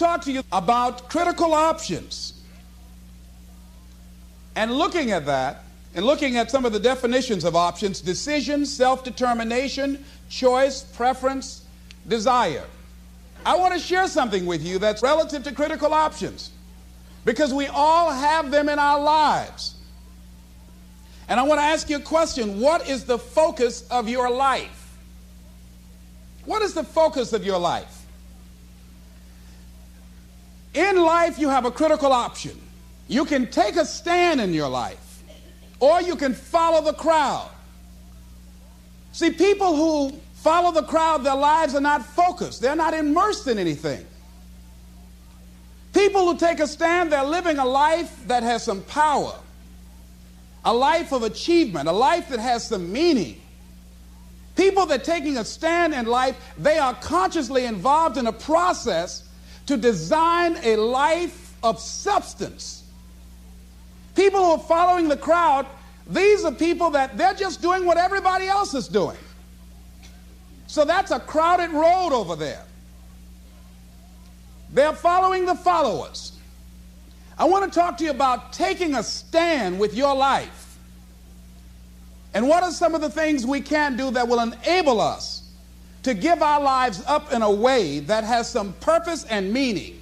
talk to you about critical options. And looking at that, and looking at some of the definitions of options decision, self determination, choice, preference, desire. I want to share something with you that's relative to critical options because we all have them in our lives. And I want to ask you a question What is the focus of your life? What is the focus of your life? In life, you have a critical option. You can take a stand in your life, or you can follow the crowd. See, people who follow the crowd, their lives are not focused, they're not immersed in anything. People who take a stand, they're living a life that has some power, a life of achievement, a life that has some meaning. People that taking a stand in life, they are consciously involved in a process to design a life of substance. People who are following the crowd, these are people that they're just doing what everybody else is doing. So that's a crowded road over there. They're following the followers. I want to talk to you about taking a stand with your life. And what are some of the things we can do that will enable us to give our lives up in a way that has some purpose and meaning,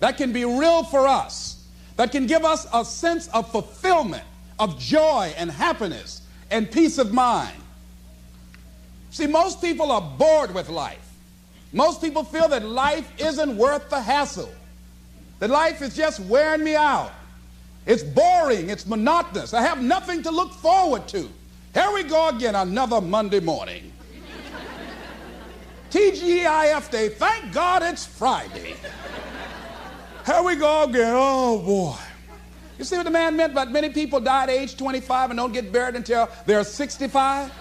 that can be real for us, that can give us a sense of fulfillment, of joy and happiness and peace of mind? See, most people are bored with life. Most people feel that life isn't worth the hassle, that life is just wearing me out. It's boring, it's monotonous. I have nothing to look forward to. Here we go again, another Monday morning. TGIF Day, thank God it's Friday. Here we go again, oh boy. You see what the man meant? But many people die at age 25 and don't get buried until they're 65?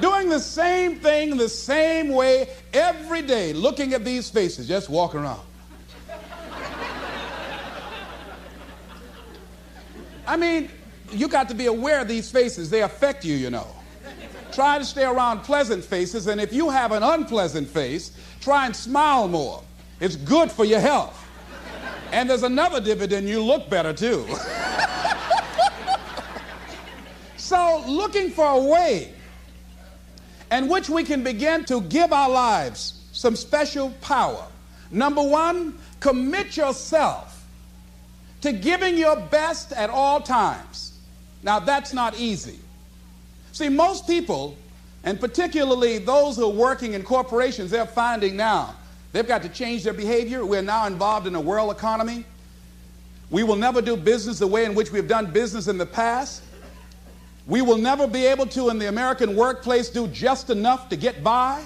doing the same thing the same way every day, looking at these faces, just walking around. I mean, you got to be aware of these faces. They affect you, you know. Try to stay around pleasant faces, and if you have an unpleasant face, try and smile more. It's good for your health. And there's another dividend, you look better too. so, looking for a way in which we can begin to give our lives some special power. Number one, commit yourself to giving your best at all times. Now, that's not easy. See, most people, and particularly those who are working in corporations, they're finding now they've got to change their behavior. We're now involved in a world economy. We will never do business the way in which we've done business in the past. We will never be able to, in the American workplace, do just enough to get by.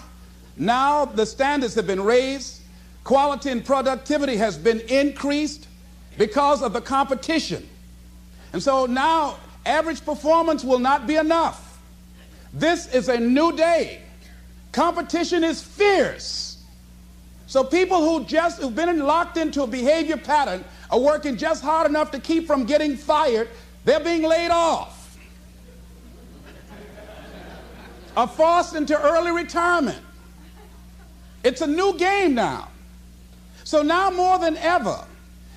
Now the standards have been raised, quality and productivity has been increased because of the competition. And so now average performance will not be enough. This is a new day. Competition is fierce. So people who just who've been locked into a behavior pattern are working just hard enough to keep from getting fired. They're being laid off. are forced into early retirement. It's a new game now. So now more than ever,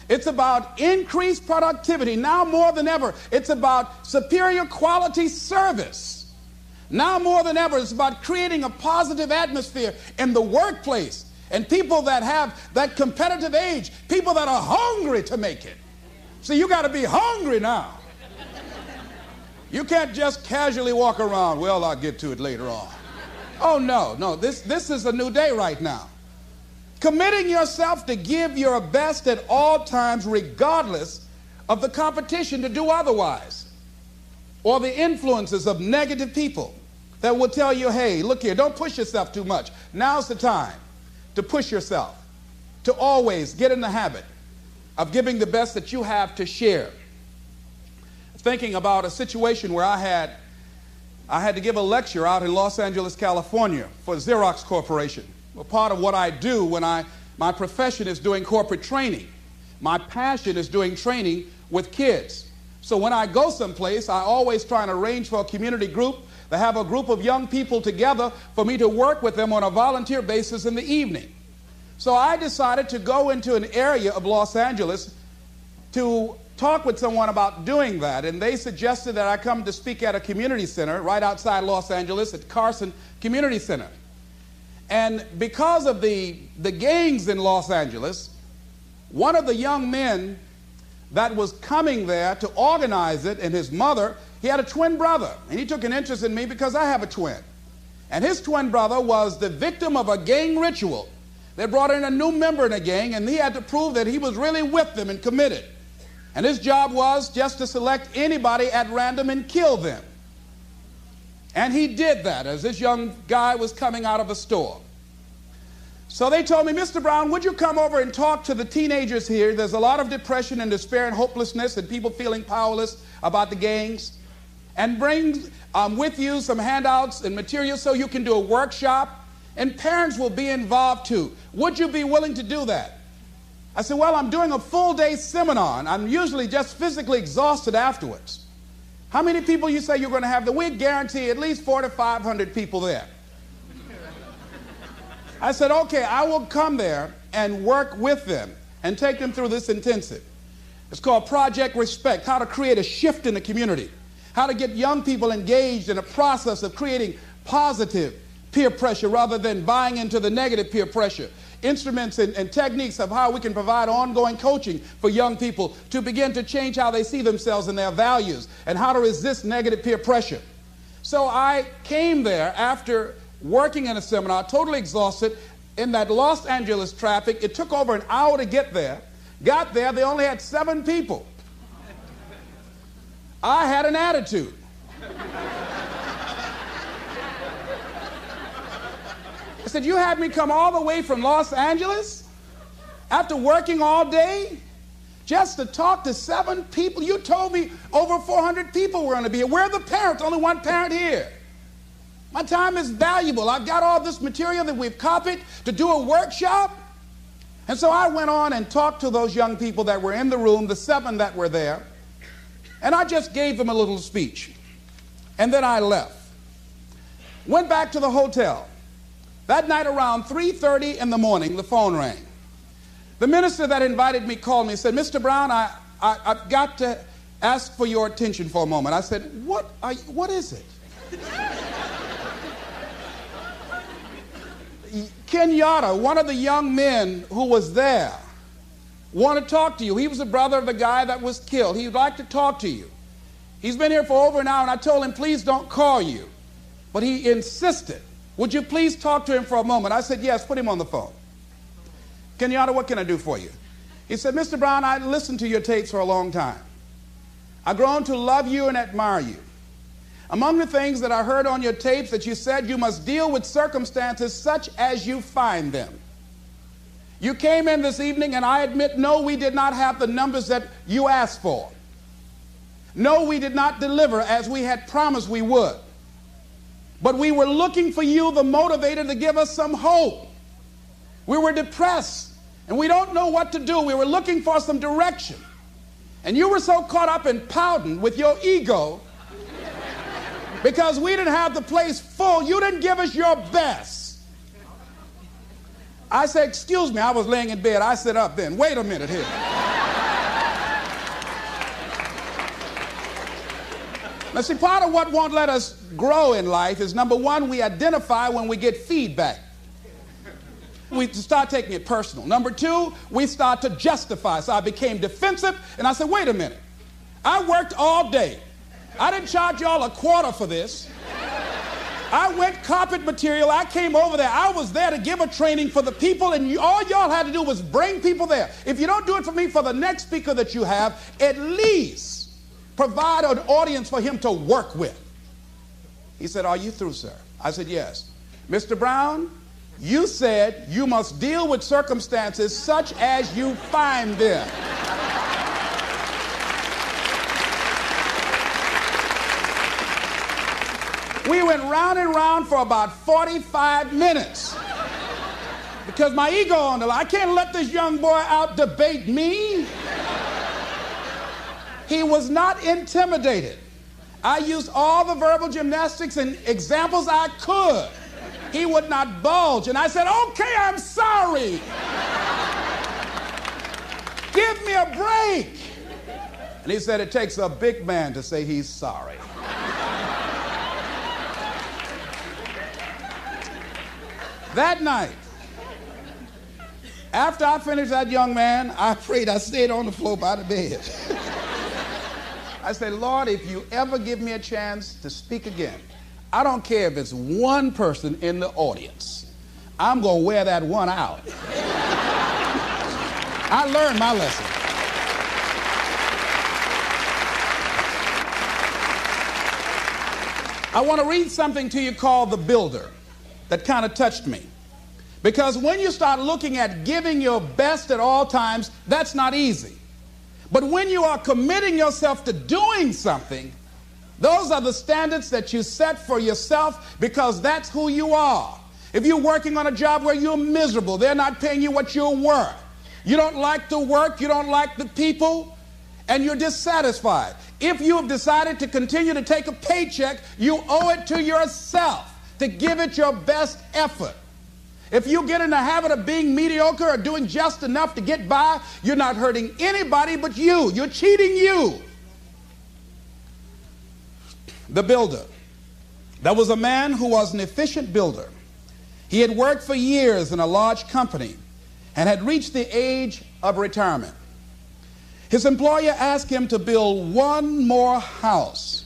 it's about increased productivity. Now more than ever, it's about superior quality service. Now more than ever, it's about creating a positive atmosphere in the workplace and people that have that competitive age, people that are hungry to make it. See, you got to be hungry now. You can't just casually walk around, well, I'll get to it later on. Oh, no, no, this, this is a new day right now. Committing yourself to give your best at all times, regardless of the competition to do otherwise, or the influences of negative people that will tell you, hey, look here, don't push yourself too much. Now's the time to push yourself, to always get in the habit of giving the best that you have to share thinking about a situation where I had I had to give a lecture out in Los Angeles, California for Xerox Corporation. Part of what I do when I my profession is doing corporate training. My passion is doing training with kids. So when I go someplace, I always try and arrange for a community group to have a group of young people together for me to work with them on a volunteer basis in the evening. So I decided to go into an area of Los Angeles to talk with someone about doing that, and they suggested that I come to speak at a community center right outside Los Angeles at Carson Community Center. And because of the, the gangs in Los Angeles, one of the young men that was coming there to organize it and his mother, he had a twin brother, and he took an interest in me because I have a twin. And his twin brother was the victim of a gang ritual. They brought in a new member in a gang, and he had to prove that he was really with them and committed. And his job was just to select anybody at random and kill them. And he did that as this young guy was coming out of a store. So they told me, Mr. Brown, would you come over and talk to the teenagers here? There's a lot of depression and despair and hopelessness and people feeling powerless about the gangs. And bring um, with you some handouts and materials so you can do a workshop. And parents will be involved too. Would you be willing to do that? I said, Well, I'm doing a full day seminar, and I'm usually just physically exhausted afterwards. How many people you say you're going to have? The we guarantee at least four to 500 people there. I said, Okay, I will come there and work with them and take them through this intensive. It's called Project Respect how to create a shift in the community, how to get young people engaged in a process of creating positive peer pressure rather than buying into the negative peer pressure instruments and, and, techniques of how we can provide ongoing coaching for young people to begin to change how they see themselves and their values and how to resist negative peer pressure. So I came there after working in a seminar, totally exhausted, in that Los Angeles traffic. It took over an hour to get there. Got there, they only had seven people. I had an attitude. I said, You had me come all the way from Los Angeles after working all day just to talk to seven people? You told me over 400 people were going to be here. Where are the parents? Only one parent here. My time is valuable. I've got all this material that we've copied to do a workshop. And so I went on and talked to those young people that were in the room, the seven that were there, and I just gave them a little speech. And then I left. Went back to the hotel. That night around 3:30 in the morning, the phone rang. The minister that invited me called me and said, Mr. Brown, I, I, have got to ask for your attention for a moment. I said, What, you, what is it? Kenyatta, one of the young men who was there, want to talk to you. He was the brother of the guy that was killed. He'd like to talk to you. He's been here for over an hour, and I told him, please don't call you. But he insisted. Would you please talk to him for a moment? I said, Yes, put him on the phone. Kenyatta, what can I do for you? He said, Mr. Brown, I listened to your tapes for a long time. I've grown to love you and admire you. Among the things that I heard on your tapes that you said you must deal with circumstances such as you find them. You came in this evening, and I admit, no, we did not have the numbers that you asked for. No, we did not deliver as we had promised we would. But we were looking for you, the motivator, to give us some hope. We were depressed and we don't know what to do. We were looking for some direction. And you were so caught up in pouting with your ego because we didn't have the place full. You didn't give us your best. I said, Excuse me, I was laying in bed. I sit up then. Wait a minute here. Now, see, part of what won't let us grow in life is number one, we identify when we get feedback. We start taking it personal. Number two, we start to justify. So I became defensive and I said, wait a minute. I worked all day. I didn't charge y'all a quarter for this. I went carpet material. I came over there. I was there to give a training for the people, and you, all y'all had to do was bring people there. If you don't do it for me, for the next speaker that you have, at least provide an audience for him to work with. He said, Are you through, sir? I said, Yes. Mr. Brown, you said you must deal with circumstances such as you find them. We went round and round for about 45 minutes. Because my ego on the line. I can't let this young boy out debate me. he was not intimidated. I used all the verbal gymnastics and examples I could. He would not bulge. And I said, okay, I'm sorry. Give me a break. And he said, it takes a big man to say he's sorry. That night, after I finished that young man, I prayed. I stayed on the floor by the bed. I said, Lord, if you ever give me a chance to speak again, I don't care if it's one person in the audience, I'm going to wear that one out. I learned my lesson. I want to read something to you called The Builder that kind of touched me. Because when you start looking at giving your best at all times, that's not easy. But when you are committing yourself to doing something, those are the standards that you set for yourself because that's who you are. If you're working on a job where you're miserable, they're not paying you what you're worth. You don't like the work, you don't like the people, and you're dissatisfied. If you have decided to continue to take a paycheck, you owe it to yourself to give it your best effort. If you get in the habit of being mediocre or doing just enough to get by, you're not hurting anybody but you. You're cheating you. The builder. There was a man who was an efficient builder. He had worked for years in a large company and had reached the age of retirement. His employer asked him to build one more house.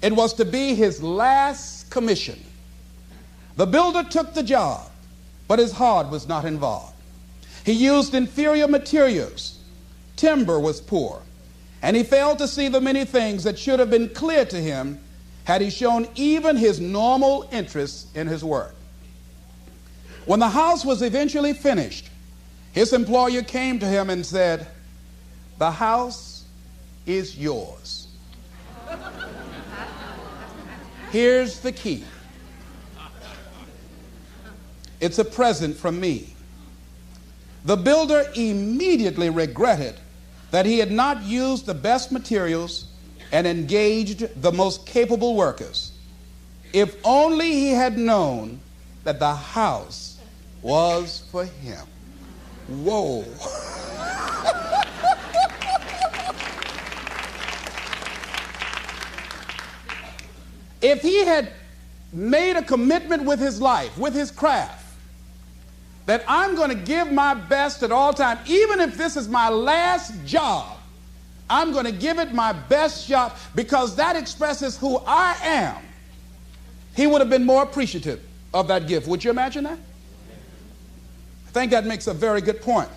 It was to be his last commission. The builder took the job but his heart was not involved. He used inferior materials. Timber was poor. And he failed to see the many things that should have been clear to him had he shown even his normal interest in his work. When the house was eventually finished, his employer came to him and said, The house is yours. Here's the key it's a present from me. The builder immediately regretted that he had not used the best materials and engaged the most capable workers. If only he had known that the house was for him. Whoa. if he had made a commitment with his life, with his craft, that I'm going to give my best at all times, even if this is my last job. I'm going to give it my best shot because that expresses who I am. He would have been more appreciative of that gift. Would you imagine that? I think that makes a very good point.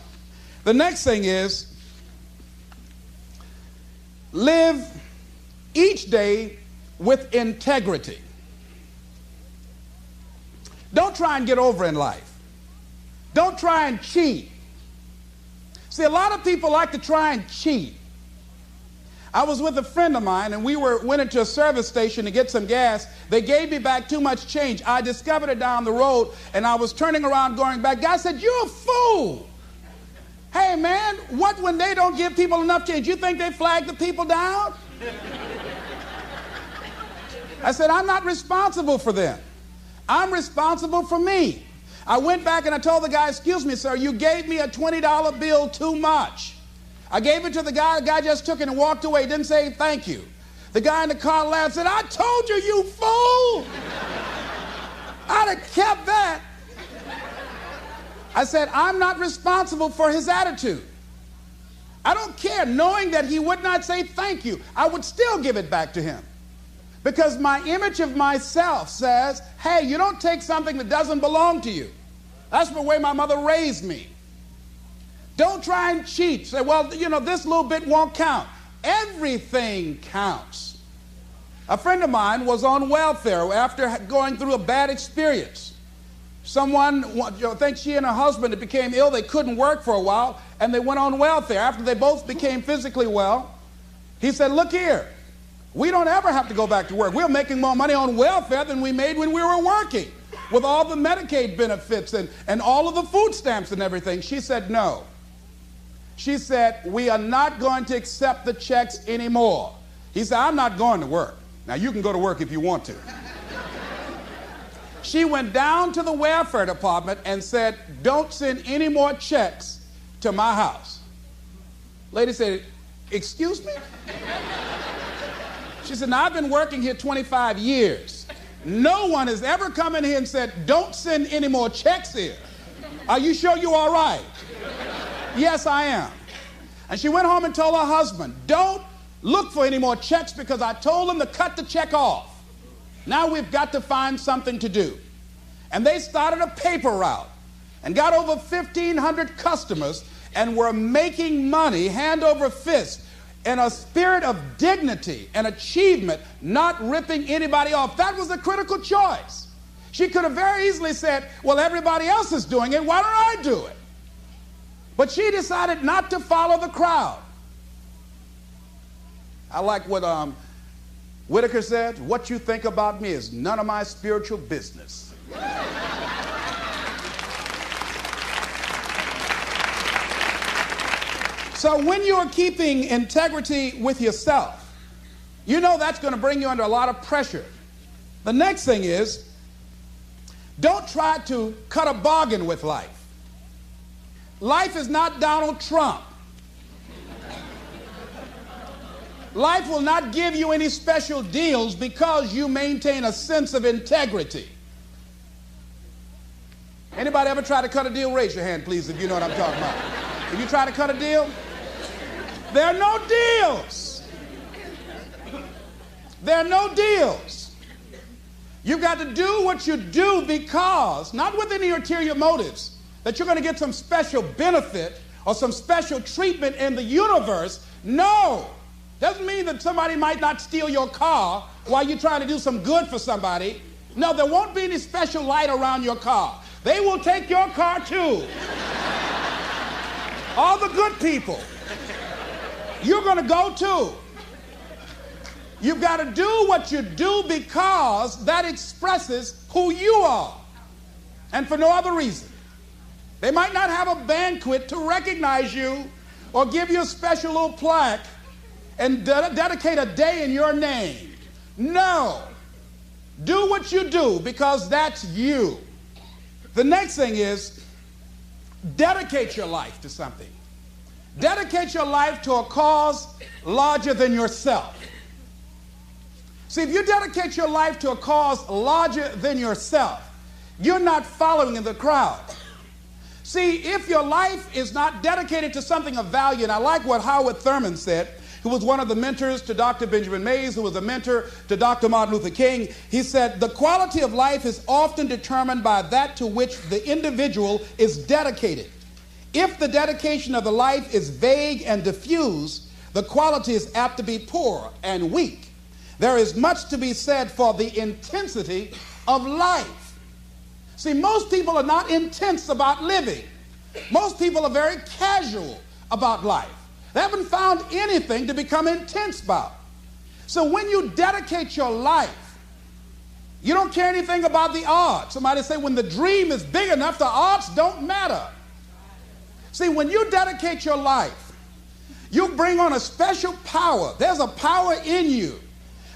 The next thing is live each day with integrity. Don't try and get over in life. Don't try and cheat. See, a lot of people like to try and cheat. I was with a friend of mine and we were went into a service station to get some gas. They gave me back too much change. I discovered it down the road and I was turning around going back. Guy said, You're a fool. Hey man, what when they don't give people enough change? You think they flag the people down? I said, I'm not responsible for them. I'm responsible for me. I went back and I told the guy, Excuse me, sir, you gave me a $20 bill too much. I gave it to the guy. The guy just took it and walked away. Didn't say thank you. The guy in the car laughed and said, I told you, you fool. I'd have kept that. I said, I'm not responsible for his attitude. I don't care. Knowing that he would not say thank you, I would still give it back to him. Because my image of myself says, hey, you don't take something that doesn't belong to you. That's the way my mother raised me. Don't try and cheat. Say, well, you know, this little bit won't count. Everything counts. A friend of mine was on welfare after going through a bad experience. Someone, you know, I think she and her husband became ill. They couldn't work for a while, and they went on welfare. After they both became physically well, he said, Look here, we don't ever have to go back to work. We're making more money on welfare than we made when we were working. with all the Medicaid benefits and, and all of the food stamps and everything. She said, no. She said, we are not going to accept the checks anymore. He said, I'm not going to work. Now, you can go to work if you want to. she went down to the welfare department and said, Don't send any more checks to my house. Lady said, Excuse me? She said, Now I've been working here 25 years. No one has ever come in here and said, Don't send any more checks here. Are you sure you're all right? yes, I am. And she went home and told her husband, Don't look for any more checks because I told them to cut the check off. Now we've got to find something to do. And they started a paper route and got over 1,500 customers and were making money hand over fist in a spirit of dignity and achievement, not ripping anybody off. That was a critical choice. She could have very easily said, Well, everybody else is doing it, why don't I do it? But she decided not to follow the crowd. I like what um, Whitaker said what you think about me is none of my spiritual business. So when you're keeping integrity with yourself, you know that's going to bring you under a lot of pressure. The next thing is don't try to cut a bargain with life. Life is not Donald Trump. Life will not give you any special deals because you maintain a sense of integrity. Anybody ever try to cut a deal? Raise your hand, please, if you know what I'm talking about. If you try to cut a deal, there are no deals. There are no deals. You've got to do what you do because, not with any ulterior motives, that you're going to get some special benefit or some special treatment in the universe. No. Doesn't mean that somebody might not steal your car while you're trying to do some good for somebody. No, there won't be any special light around your car. They will take your car too. All the good people you're going to go too. You've got to do what you do because that expresses who you are and for no other reason. They might not have a banquet to recognize you or give you a special little plaque and de- dedicate a day in your name. No. Do what you do because that's you. The next thing is dedicate your life to something. Dedicate your life to a cause larger than yourself. See, if you dedicate your life to a cause larger than yourself, you're not following in the crowd. See, if your life is not dedicated to something of value, and I like what Howard Thurman said, who was one of the mentors to Dr. Benjamin Mays, who was a mentor to Dr. Martin Luther King, he said, The quality of life is often determined by that to which the individual is dedicated. If the dedication of the life is vague and diffuse, the quality is apt to be poor and weak. There is much to be said for the intensity of life. See, most people are not intense about living. Most people are very casual about life. They haven't found anything to become intense about. So when you dedicate your life, you don't care anything about the odds. Somebody say when the dream is big enough, the odds don't matter. See, when you dedicate your life, you bring on a special power. There's a power in you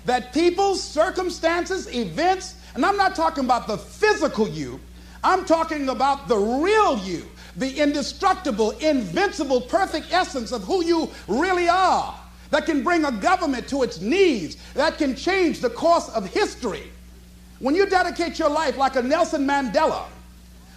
that people, circumstances, events, and I'm not talking about the physical you, I'm talking about the real you, the indestructible, invincible, perfect essence of who you really are, that can bring a government to its knees, that can change the course of history. When you dedicate your life like a Nelson Mandela,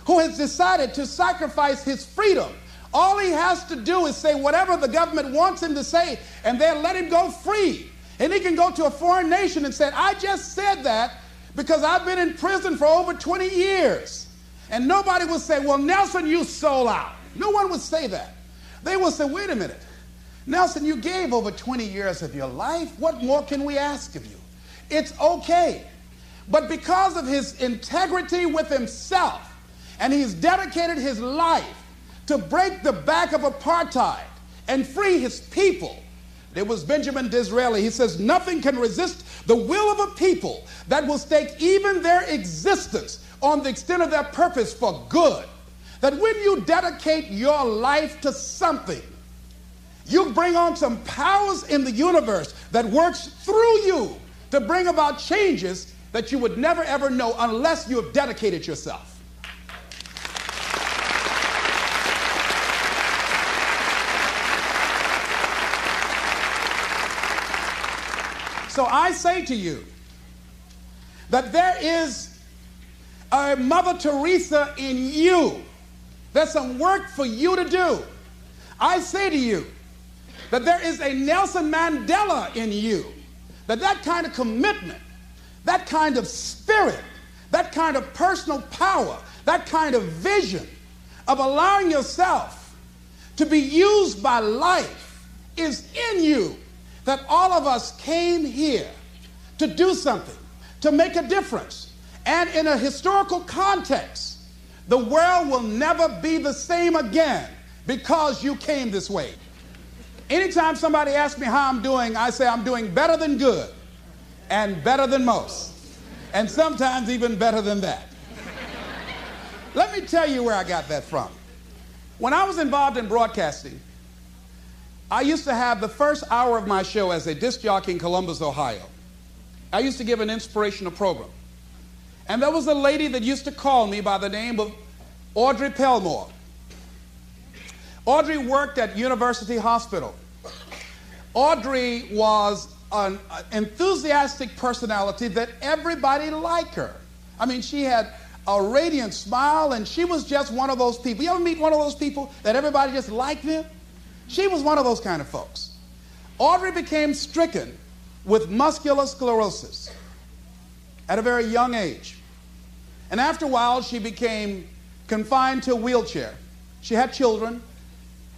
who has decided to sacrifice his freedom all he has to do is say whatever the government wants him to say, and they'll let him go free. And he can go to a foreign nation and say, I just said that because I've been in prison for over 20 years. And nobody will say, Well, Nelson, you sold out. No one would say that. They will say, Wait a minute. Nelson, you gave over 20 years of your life. What more can we ask of you? It's okay. But because of his integrity with himself, and he's dedicated his life to break the back of apartheid and free his people It was Benjamin Disraeli. He says, Nothing can resist the will of a people that will stake even their existence on the extent of their purpose for good. That when you dedicate your life to something, you bring on some powers in the universe that works through you to bring about changes that you would never ever know unless you have dedicated yourself. So I say to you that there is a Mother Teresa in you. There's some work for you to do. I say to you that there is a Nelson Mandela in you. That that kind of commitment, that kind of spirit, that kind of personal power, that kind of vision of allowing yourself to be used by life is in you that all of us came here to do something, to make a difference. And in a historical context, the world will never be the same again because you came this way. Anytime somebody asks me how I'm doing, I say I'm doing better than good and better than most, and sometimes even better than that. Let me tell you where I got that from. When I was involved in broadcasting, I used to have the first hour of my show as a disc jockey in Columbus, Ohio. I used to give an inspirational program. And there was a lady that used to call me by the name of Audrey Pelmore. Audrey worked at University Hospital. Audrey was an uh, enthusiastic personality that everybody liked her. I mean, she had a radiant smile, and she was just one of those people. You ever meet one of those people that everybody just liked them? She was one of those kind of folks. Audrey became stricken with muscular sclerosis at a very young age. And after a while, she became confined to a wheelchair. She had children.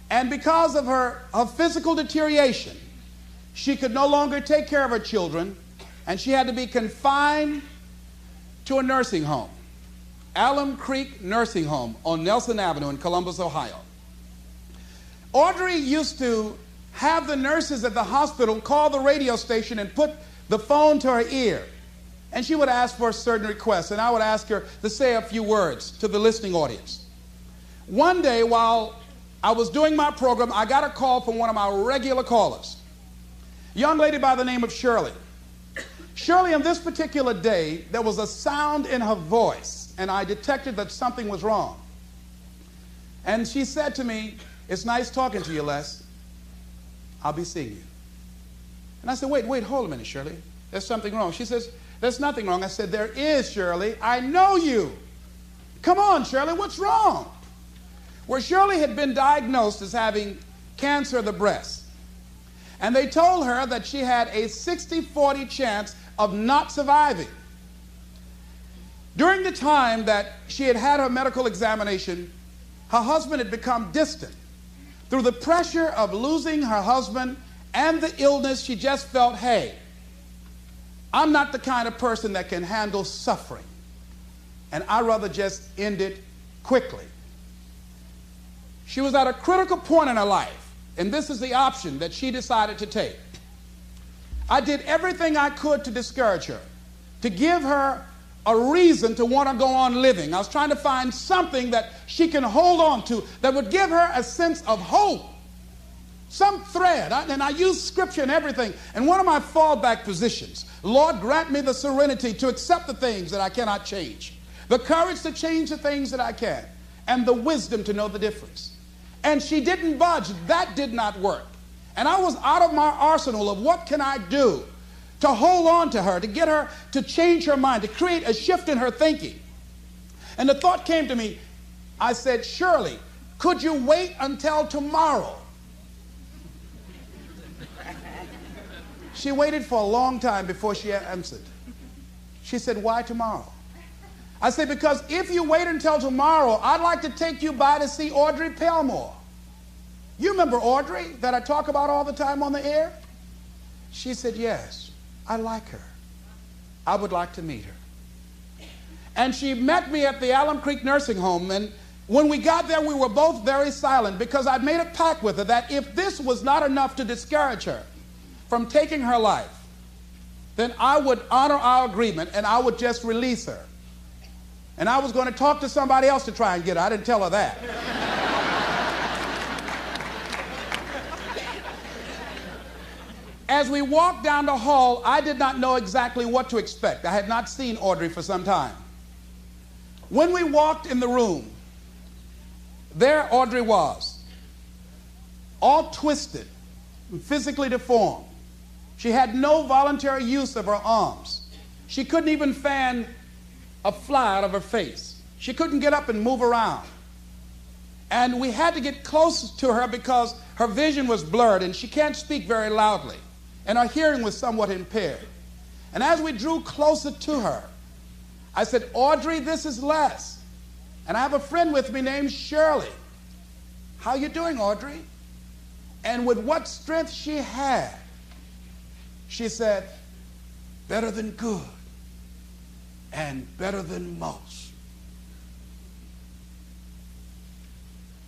And because of her, her physical deterioration, she could no longer take care of her children, and she had to be confined to a nursing home, Alum Creek Nursing Home on Nelson Avenue in Columbus, Ohio. Audrey used to have the nurses at the hospital call the radio station and put the phone to her ear. And she would ask for a certain request, and I would ask her to say a few words to the listening audience. One day, while I was doing my program, I got a call from one of my regular callers, a young lady by the name of Shirley. Shirley, on this particular day, there was a sound in her voice, and I detected that something was wrong. And she said to me, it's nice talking to you, Les. I'll be seeing you. And I said, Wait, wait, hold a minute, Shirley. There's something wrong. She says, There's nothing wrong. I said, There is, Shirley. I know you. Come on, Shirley, what's wrong? Where Shirley had been diagnosed as having cancer of the breast. And they told her that she had a 60 40 chance of not surviving. During the time that she had had her medical examination, her husband had become distant. Through the pressure of losing her husband and the illness, she just felt, hey, I'm not the kind of person that can handle suffering. And I'd rather just end it quickly. She was at a critical point in her life, and this is the option that she decided to take. I did everything I could to discourage her, to give her a reason to want to go on living. I was trying to find something that she can hold on to that would give her a sense of hope, some thread. I, and I use scripture and everything. And one of my fallback positions, Lord, grant me the serenity to accept the things that I cannot change, the courage to change the things that I can, and the wisdom to know the difference. And she didn't budge. That did not work. And I was out of my arsenal of what can I do to hold on to her, to get her to change her mind, to create a shift in her thinking. And the thought came to me I said, Shirley, could you wait until tomorrow? She waited for a long time before she answered. She said, Why tomorrow? I said, Because if you wait until tomorrow, I'd like to take you by to see Audrey Pelmore. You remember Audrey that I talk about all the time on the air? She said, Yes. I like her. I would like to meet her. And she met me at the Alum Creek Nursing Home. And when we got there, we were both very silent because I'd made a pact with her that if this was not enough to discourage her, from taking her life, then I would honor our agreement and I would just release her. And I was going to talk to somebody else to try and get her. I didn't tell her that. As we walked down the hall, I did not know exactly what to expect. I had not seen Audrey for some time. When we walked in the room, there Audrey was, all twisted, physically deformed. She had no voluntary use of her arms. She couldn't even fan a fly out of her face. She couldn't get up and move around. And we had to get close to her because her vision was blurred and she can't speak very loudly. And her hearing was somewhat impaired. And as we drew closer to her, I said, Audrey, this is Les. And I have a friend with me named Shirley. How you doing, Audrey? And with what strength she had, she said, better than good and better than most.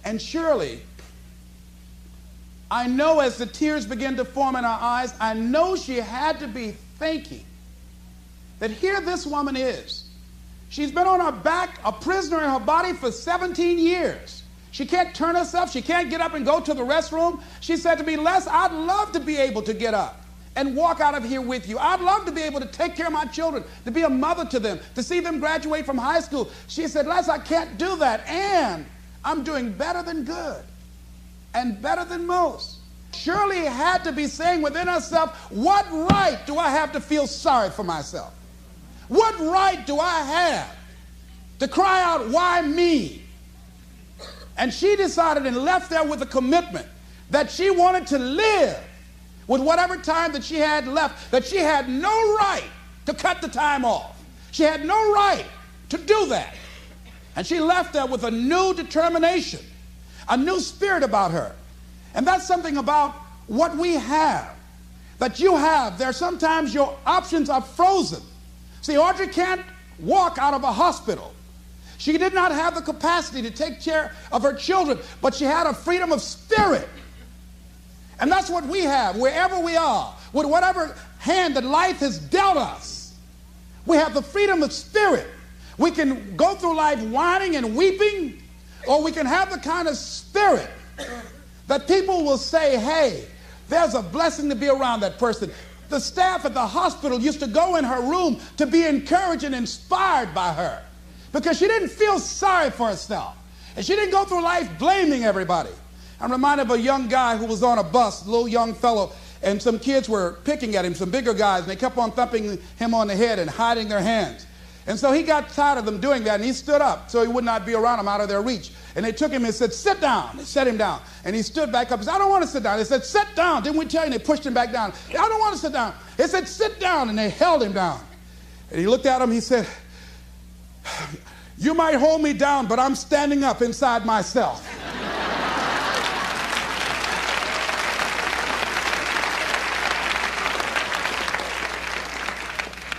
And Shirley, I know as the tears began to form in her eyes, I know she had to be thinking that here this woman is. She's been on her back, a prisoner in her body for 17 years. She can't turn herself. She can't get up and go to the restroom. She said to me, Les, I'd love to be able to get up and walk out of here with you. I'd love to be able to take care of my children, to be a mother to them, to see them graduate from high school. She said, Les, I can't do that. And I'm doing better than good and better than most. Shirley had to be saying within herself, What right do I have to feel sorry for myself? What right do I have to cry out, Why me? And she decided and left there with a commitment that she wanted to live with whatever time that she had left, that she had no right to cut the time off. She had no right to do that. And she left there with a new determination, a new spirit about her. And that's something about what we have, that you have. There sometimes your options are frozen. See, Audrey can't walk out of a hospital. She did not have the capacity to take care of her children, but she had a freedom of spirit. And that's what we have wherever we are, with whatever hand that life has dealt us. We have the freedom of spirit. We can go through life whining and weeping, or we can have the kind of spirit that people will say, hey, there's a blessing to be around that person. The staff at the hospital used to go in her room to be encouraged and inspired by her because she didn't feel sorry for herself. And she didn't go through life blaming everybody. I'm reminded of a young guy who was on a bus, little young fellow, and some kids were picking at him, some bigger guys, and they kept on thumping him on the head and hiding their hands. And so he got tired of them doing that, and he stood up so he would not be around them out of their reach. And they took him and said, Sit down. They set him down. And he stood back up. He said, I don't want to sit down. They said, Sit down. Didn't we tell you? And they pushed him back down. I don't want to sit down. They said, Sit down. And they held him down. And he looked at him. He said, You might hold me down, but I'm standing up inside myself.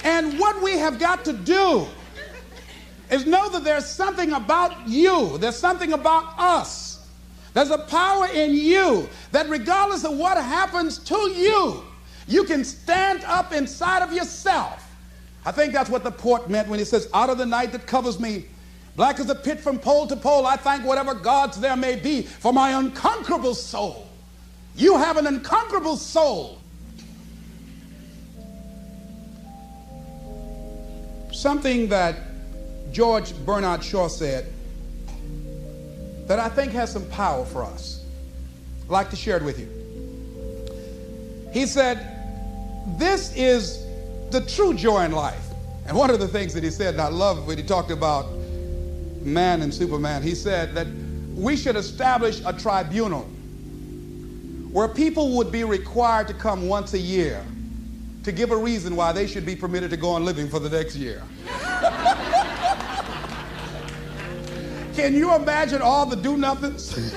And what we have got to do is know that there's something about you, there's something about us. There's a power in you that, regardless of what happens to you, you can stand up inside of yourself. I think that's what the poet meant when he says, Out of the night that covers me, black as a pit from pole to pole, I thank whatever gods there may be for my unconquerable soul. You have an unconquerable soul. Something that George Bernard Shaw said that I think has some power for us. I'd like to share it with you. He said, This is the true joy in life. And one of the things that he said, and I love when he talked about man and Superman, he said that we should establish a tribunal where people would be required to come once a year to give a reason why they should be permitted to go on living for the next year. Can you imagine all the do nothings?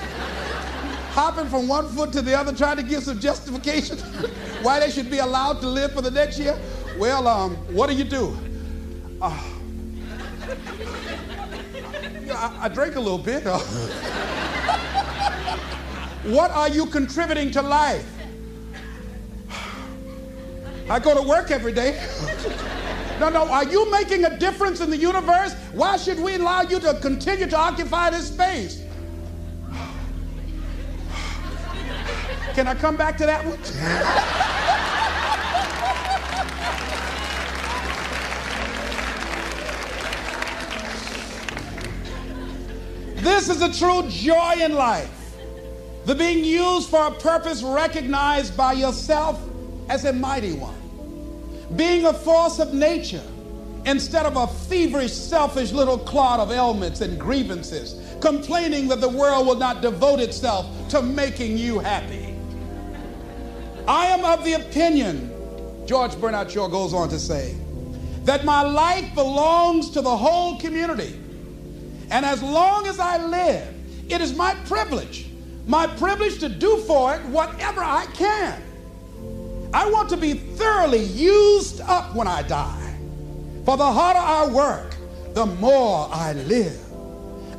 Hopping from one foot to the other, trying to give some justification why they should be allowed to live for the next year? Well, um, what do you do? Uh, I, I drink a little bit. what are you contributing to life? I go to work every day. no, no, are you making a difference in the universe? Why should we allow you to continue to occupy this space? Can I come back to that one? this is a true joy in life. The being used for a purpose recognized by yourself as a mighty one. Being a force of nature instead of a feverish, selfish little clod of ailments and grievances, complaining that the world will not devote itself to making you happy. I am of the opinion, George Bernard Shaw goes on to say, that my life belongs to the whole community. And as long as I live, it is my privilege, my privilege to do for it whatever I can. I want to be thoroughly used up when I die. For the harder I work, the more I live.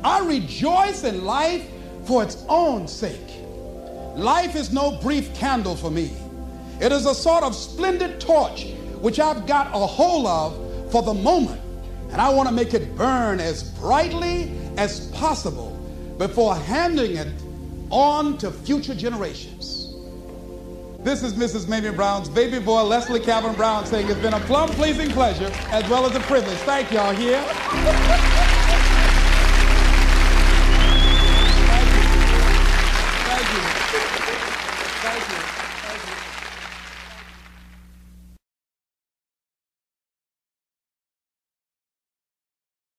I rejoice in life for its own sake. Life is no brief candle for me. It is a sort of splendid torch which I've got a hold of for the moment. And I want to make it burn as brightly as possible before handing it on to future generations. This is Mrs. Mamie Brown's baby boy, Leslie Calvin Brown, saying it's been a plum pleasing pleasure as well as a privilege. Thank y'all here.